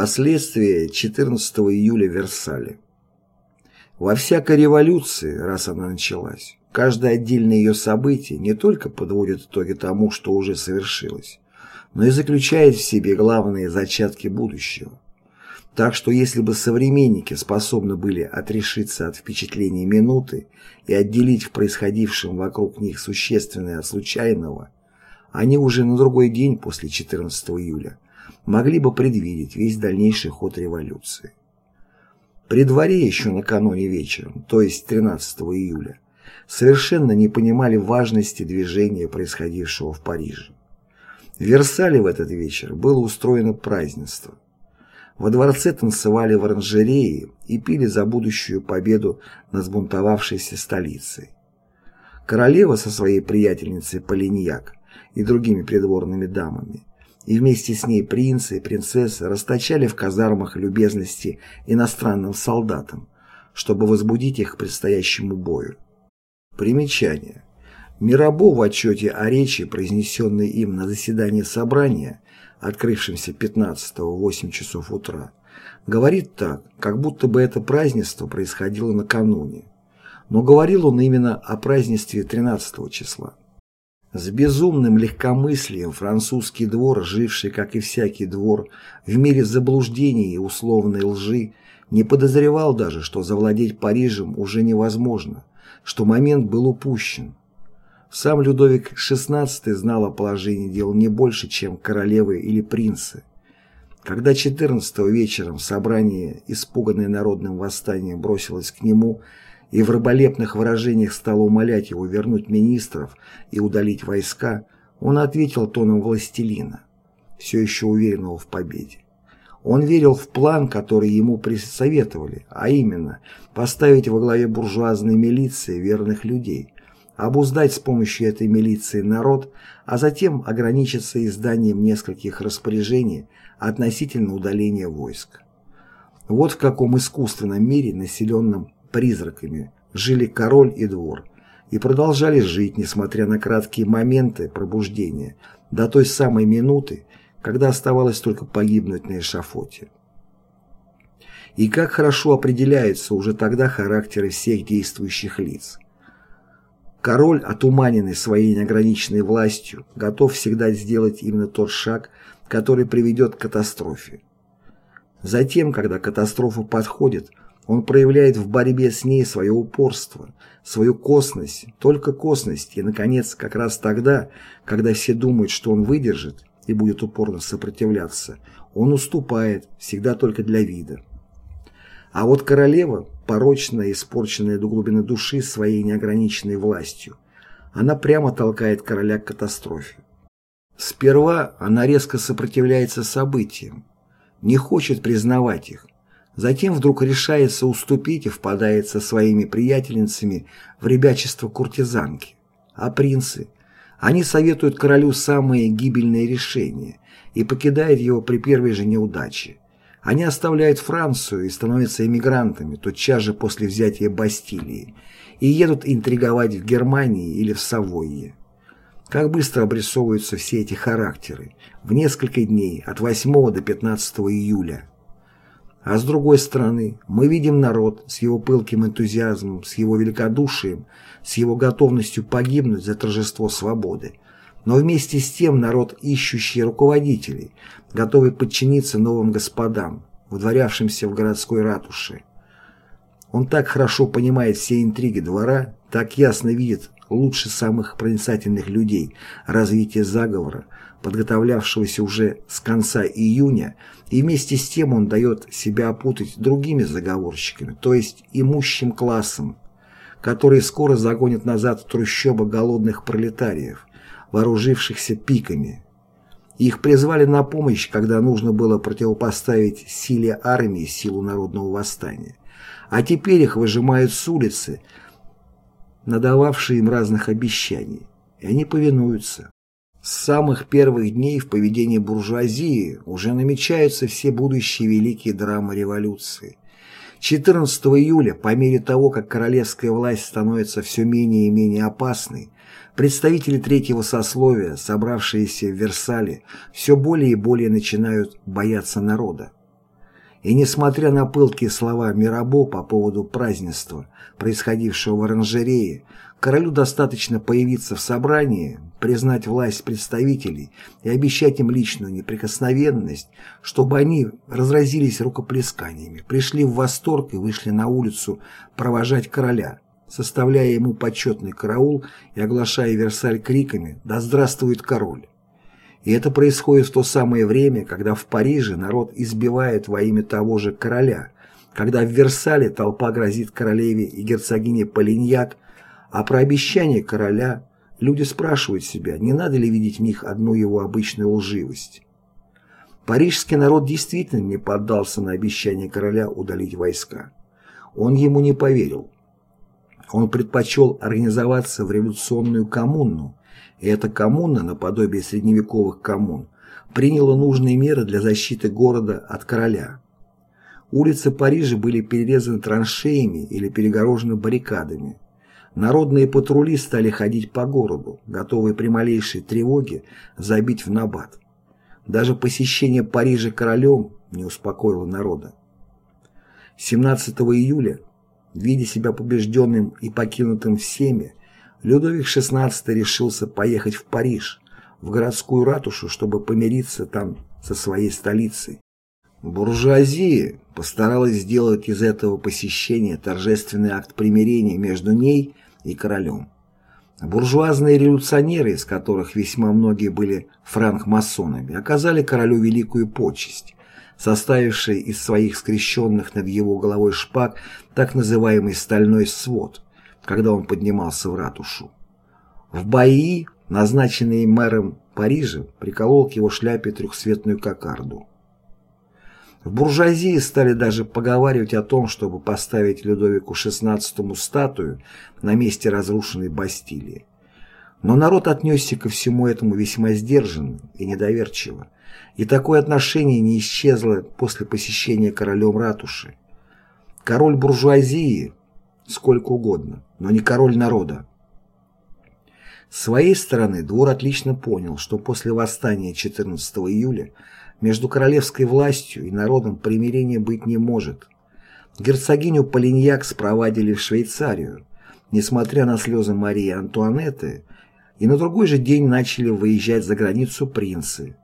Последствия 14 июля в Версале. Во всякой революции, раз она началась, каждое отдельное ее событие не только подводит итоги тому, что уже совершилось, но и заключает в себе главные зачатки будущего. Так что если бы современники способны были отрешиться от впечатлений минуты и отделить в происходившем вокруг них существенное от случайного, они уже на другой день после 14 июля могли бы предвидеть весь дальнейший ход революции. При дворе еще накануне вечером, то есть 13 июля, совершенно не понимали важности движения, происходившего в Париже. В Версале в этот вечер было устроено празднество. Во дворце танцевали в оранжерее и пили за будущую победу над сбунтовавшейся столицей. Королева со своей приятельницей Полиньяк и другими придворными дамами и вместе с ней принцы и принцессы расточали в казармах любезности иностранным солдатам, чтобы возбудить их к предстоящему бою. Примечание. Мирабо в отчете о речи, произнесенной им на заседании собрания, открывшемся 15-го в 8 часов утра, говорит так, как будто бы это празднество происходило накануне. Но говорил он именно о празднестве 13 числа. С безумным легкомыслием французский двор, живший, как и всякий двор, в мире заблуждений и условной лжи, не подозревал даже, что завладеть Парижем уже невозможно, что момент был упущен. Сам Людовик XVI знал о положении дел не больше, чем королевы или принцы. Когда 14 вечером собрание, испуганное народным восстанием, бросилось к нему – и в раболепных выражениях стал умолять его вернуть министров и удалить войска, он ответил тоном властелина, все еще уверенного в победе. Он верил в план, который ему присоветовали, а именно поставить во главе буржуазной милиции верных людей, обуздать с помощью этой милиции народ, а затем ограничиться изданием нескольких распоряжений относительно удаления войск. Вот в каком искусственном мире, населенном призраками, жили король и двор и продолжали жить, несмотря на краткие моменты пробуждения, до той самой минуты, когда оставалось только погибнуть на эшафоте. И как хорошо определяются уже тогда характеры всех действующих лиц. Король, отуманенный своей неограниченной властью, готов всегда сделать именно тот шаг, который приведет к катастрофе. Затем, когда катастрофа подходит, он проявляет в борьбе с ней свое упорство, свою косность, только косность, и, наконец, как раз тогда, когда все думают, что он выдержит и будет упорно сопротивляться, он уступает, всегда только для вида. А вот королева, порочная, испорченная до глубины души своей неограниченной властью, она прямо толкает короля к катастрофе. Сперва она резко сопротивляется событиям, не хочет признавать их, Затем вдруг решается уступить и впадает со своими приятельницами в ребячество куртизанки. А принцы? Они советуют королю самые гибельные решения и покидают его при первой же неудаче. Они оставляют Францию и становятся эмигрантами тотчас же после взятия Бастилии и едут интриговать в Германии или в Савойе. Как быстро обрисовываются все эти характеры в несколько дней от 8 до 15 июля. А с другой стороны, мы видим народ с его пылким энтузиазмом, с его великодушием, с его готовностью погибнуть за торжество свободы. Но вместе с тем народ, ищущий руководителей, готовый подчиниться новым господам, вдворявшимся в городской ратуше. Он так хорошо понимает все интриги двора, так ясно видит лучше самых проницательных людей развитие заговора, подготовлявшегося уже с конца июня, и вместе с тем он дает себя опутать другими заговорщиками, то есть имущим классом, которые скоро загонят назад в трущобы голодных пролетариев, вооружившихся пиками. Их призвали на помощь, когда нужно было противопоставить силе армии силу народного восстания. А теперь их выжимают с улицы, надававшие им разных обещаний, и они повинуются. С самых первых дней в поведении буржуазии уже намечаются все будущие великие драмы революции. 14 июля, по мере того, как королевская власть становится все менее и менее опасной, представители третьего сословия, собравшиеся в Версале, все более и более начинают бояться народа. И несмотря на пылкие слова Мирабо по поводу празднества, происходившего в оранжерее, королю достаточно появиться в собрании, признать власть представителей и обещать им личную неприкосновенность, чтобы они разразились рукоплесканиями, пришли в восторг и вышли на улицу провожать короля, составляя ему почетный караул и оглашая Версаль криками «Да здравствует король!». И это происходит в то самое время, когда в Париже народ избивает во имя того же короля, когда в Версале толпа грозит королеве и герцогине Полиньяк, а про обещание короля люди спрашивают себя, не надо ли видеть в них одну его обычную лживость. Парижский народ действительно не поддался на обещание короля удалить войска. Он ему не поверил. Он предпочел организоваться в революционную коммуну, и эта коммуна, наподобие средневековых коммун, приняла нужные меры для защиты города от короля. Улицы Парижа были перерезаны траншеями или перегорожены баррикадами. Народные патрули стали ходить по городу, готовые при малейшей тревоге забить в набат. Даже посещение Парижа королем не успокоило народа. 17 июля, видя себя побежденным и покинутым всеми, Людовик XVI решился поехать в Париж, в городскую ратушу, чтобы помириться там со своей столицей. Буржуазия постаралась сделать из этого посещения торжественный акт примирения между ней и королем. Буржуазные революционеры, из которых весьма многие были франк-масонами, оказали королю великую почесть, составившей из своих скрещенных над его головой шпаг так называемый «стальной свод», когда он поднимался в ратушу. В Баи, назначенный мэром Парижа, приколол к его шляпе трехцветную кокарду. В буржуазии стали даже поговаривать о том, чтобы поставить Людовику XVI статую на месте разрушенной Бастилии. Но народ отнесся ко всему этому весьма сдержанно и недоверчиво, и такое отношение не исчезло после посещения королем ратуши. Король буржуазии сколько угодно, но не король народа. Своей стороны двор отлично понял, что после восстания 14 июля между королевской властью и народом примирения быть не может. Герцогиню Полиньяк спровадили в Швейцарию, несмотря на слезы Марии Антуанетты, и на другой же день начали выезжать за границу принцы.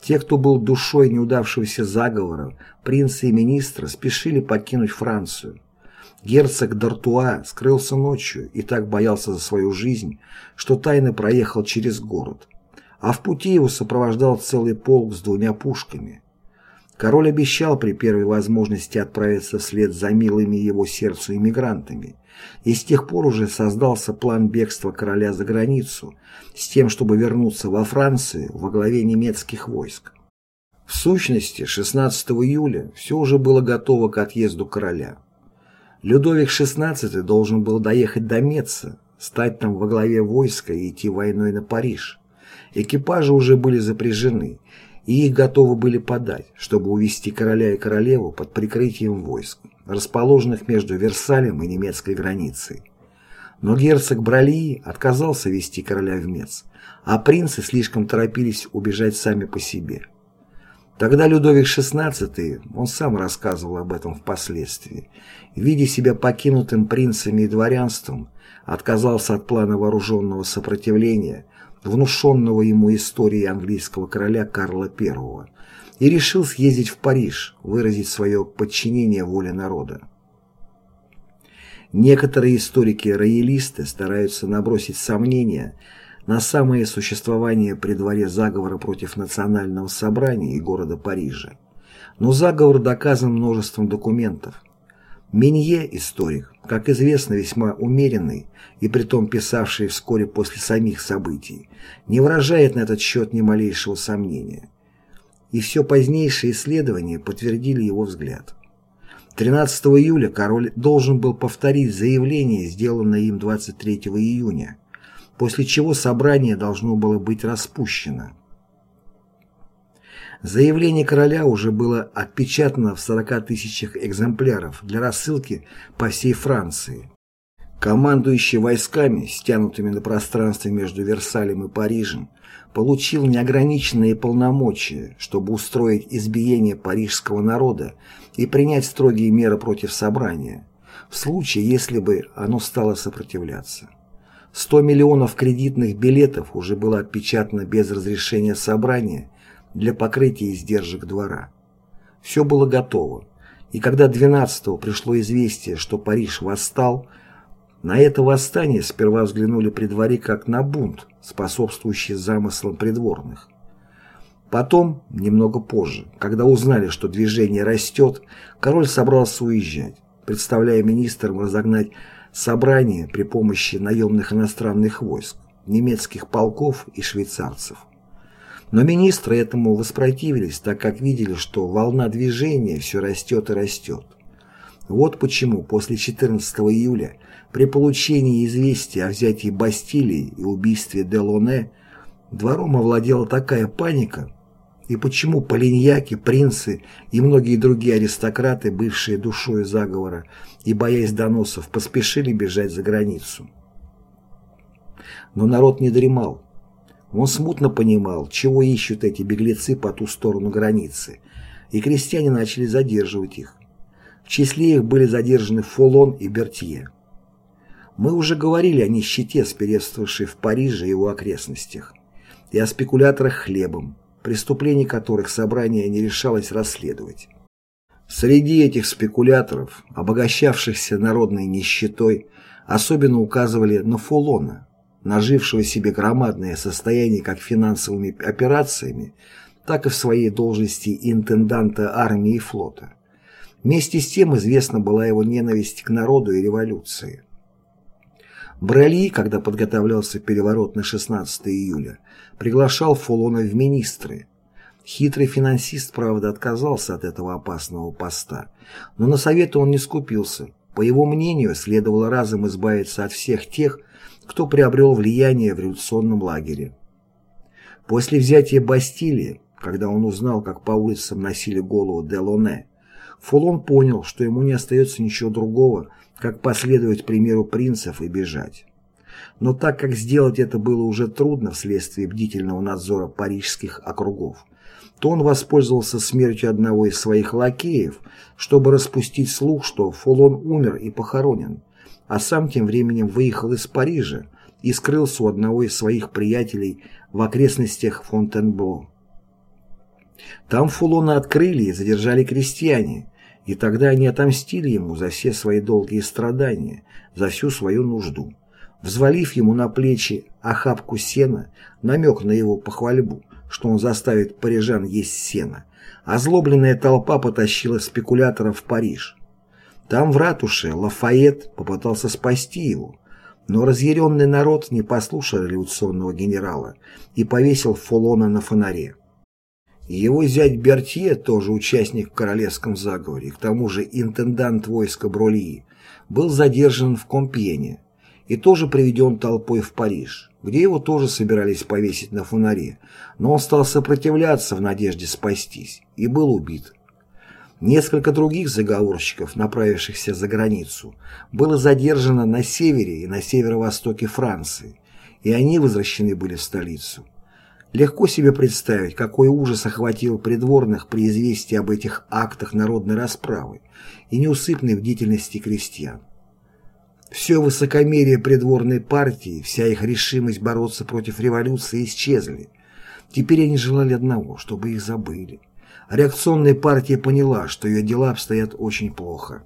Те, кто был душой неудавшегося заговора, принцы и министры спешили покинуть Францию. Герцог Д'Артуа скрылся ночью и так боялся за свою жизнь, что тайно проехал через город. А в пути его сопровождал целый полк с двумя пушками. Король обещал при первой возможности отправиться вслед за милыми его сердцу иммигрантами, и с тех пор уже создался план бегства короля за границу с тем, чтобы вернуться во Францию во главе немецких войск. В сущности, 16 июля все уже было готово к отъезду короля. Людовик XVI должен был доехать до Меца, стать там во главе войска и идти войной на Париж. Экипажи уже были запряжены, и их готовы были подать, чтобы увести короля и королеву под прикрытием войск, расположенных между Версалем и немецкой границей. Но герцог Бралии отказался вести короля в Мец, а принцы слишком торопились убежать сами по себе. Тогда Людовик XVI, он сам рассказывал об этом впоследствии, видя себя покинутым принцами и дворянством, отказался от плана вооруженного сопротивления, внушенного ему историей английского короля Карла I, и решил съездить в Париж, выразить свое подчинение воле народа. Некоторые историки-роялисты стараются набросить сомнения на самое существование при дворе заговора против национального собрания и города Парижа. Но заговор доказан множеством документов. Минье, историк, как известно, весьма умеренный и притом писавший вскоре после самих событий, не выражает на этот счет ни малейшего сомнения. И все позднейшие исследования подтвердили его взгляд. 13 июля король должен был повторить заявление, сделанное им 23 июня, после чего собрание должно было быть распущено. Заявление короля уже было отпечатано в 40 тысячах экземпляров для рассылки по всей Франции. Командующий войсками, стянутыми на пространстве между Версалем и Парижем, получил неограниченные полномочия, чтобы устроить избиение парижского народа и принять строгие меры против собрания, в случае, если бы оно стало сопротивляться. 100 миллионов кредитных билетов уже было отпечатано без разрешения собрания для покрытия издержек двора. Все было готово, и когда 12-го пришло известие, что Париж восстал, на это восстание сперва взглянули при дворе как на бунт, способствующий замыслам придворных. Потом, немного позже, когда узнали, что движение растет, король собрался уезжать, представляя министрам разогнать собрание при помощи наемных иностранных войск, немецких полков и швейцарцев. Но министры этому воспротивились, так как видели, что волна движения все растет и растет. Вот почему после 14 июля при получении известия о взятии Бастилии и убийстве Делоне двором овладела такая паника, и почему полиньяки, принцы и многие другие аристократы, бывшие душой заговора и боясь доносов, поспешили бежать за границу. Но народ не дремал. Он смутно понимал, чего ищут эти беглецы по ту сторону границы, и крестьяне начали задерживать их. В числе их были задержаны Фолон и Бертье. Мы уже говорили о нищете, сперевствовавшей в Париже и его окрестностях, и о спекуляторах хлебом, преступлений которых собрание не решалось расследовать. Среди этих спекуляторов, обогащавшихся народной нищетой, особенно указывали на Фулона, нажившего себе громадное состояние как финансовыми операциями, так и в своей должности интенданта армии и флота. Вместе с тем известна была его ненависть к народу и революции. Брали, когда подготовлялся переворот на 16 июля, приглашал Фолона в министры. Хитрый финансист, правда, отказался от этого опасного поста, но на советы он не скупился. По его мнению, следовало разом избавиться от всех тех, кто приобрел влияние в революционном лагере. После взятия Бастилии, когда он узнал, как по улицам носили голову Делоне, Фолон понял, что ему не остается ничего другого, как последовать примеру принцев и бежать. Но так как сделать это было уже трудно вследствие бдительного надзора парижских округов, то он воспользовался смертью одного из своих лакеев, чтобы распустить слух, что Фолон умер и похоронен, а сам тем временем выехал из Парижа и скрылся у одного из своих приятелей в окрестностях Фонтенбло. Там Фулона открыли и задержали крестьяне, и тогда они отомстили ему за все свои долгие страдания, за всю свою нужду взвалив ему на плечи охапку сена, намек на его похвальбу, что он заставит парижан есть сено, озлобленная толпа потащила спекулятора в Париж. Там в ратуше Лафайет попытался спасти его, но разъяренный народ не послушал революционного генерала и повесил Фолона на фонаре. Его зять Бертье, тоже участник в королевском заговоре, к тому же интендант войска Бролии, был задержан в Компьене, и тоже приведен толпой в Париж, где его тоже собирались повесить на фонаре, но он стал сопротивляться в надежде спастись и был убит. Несколько других заговорщиков, направившихся за границу, было задержано на севере и на северо-востоке Франции, и они возвращены были в столицу. Легко себе представить, какой ужас охватил придворных при известии об этих актах народной расправы и неусыпной бдительности крестьян. Все высокомерие придворной партии, вся их решимость бороться против революции исчезли. Теперь они желали одного, чтобы их забыли. Реакционная партия поняла, что ее дела обстоят очень плохо.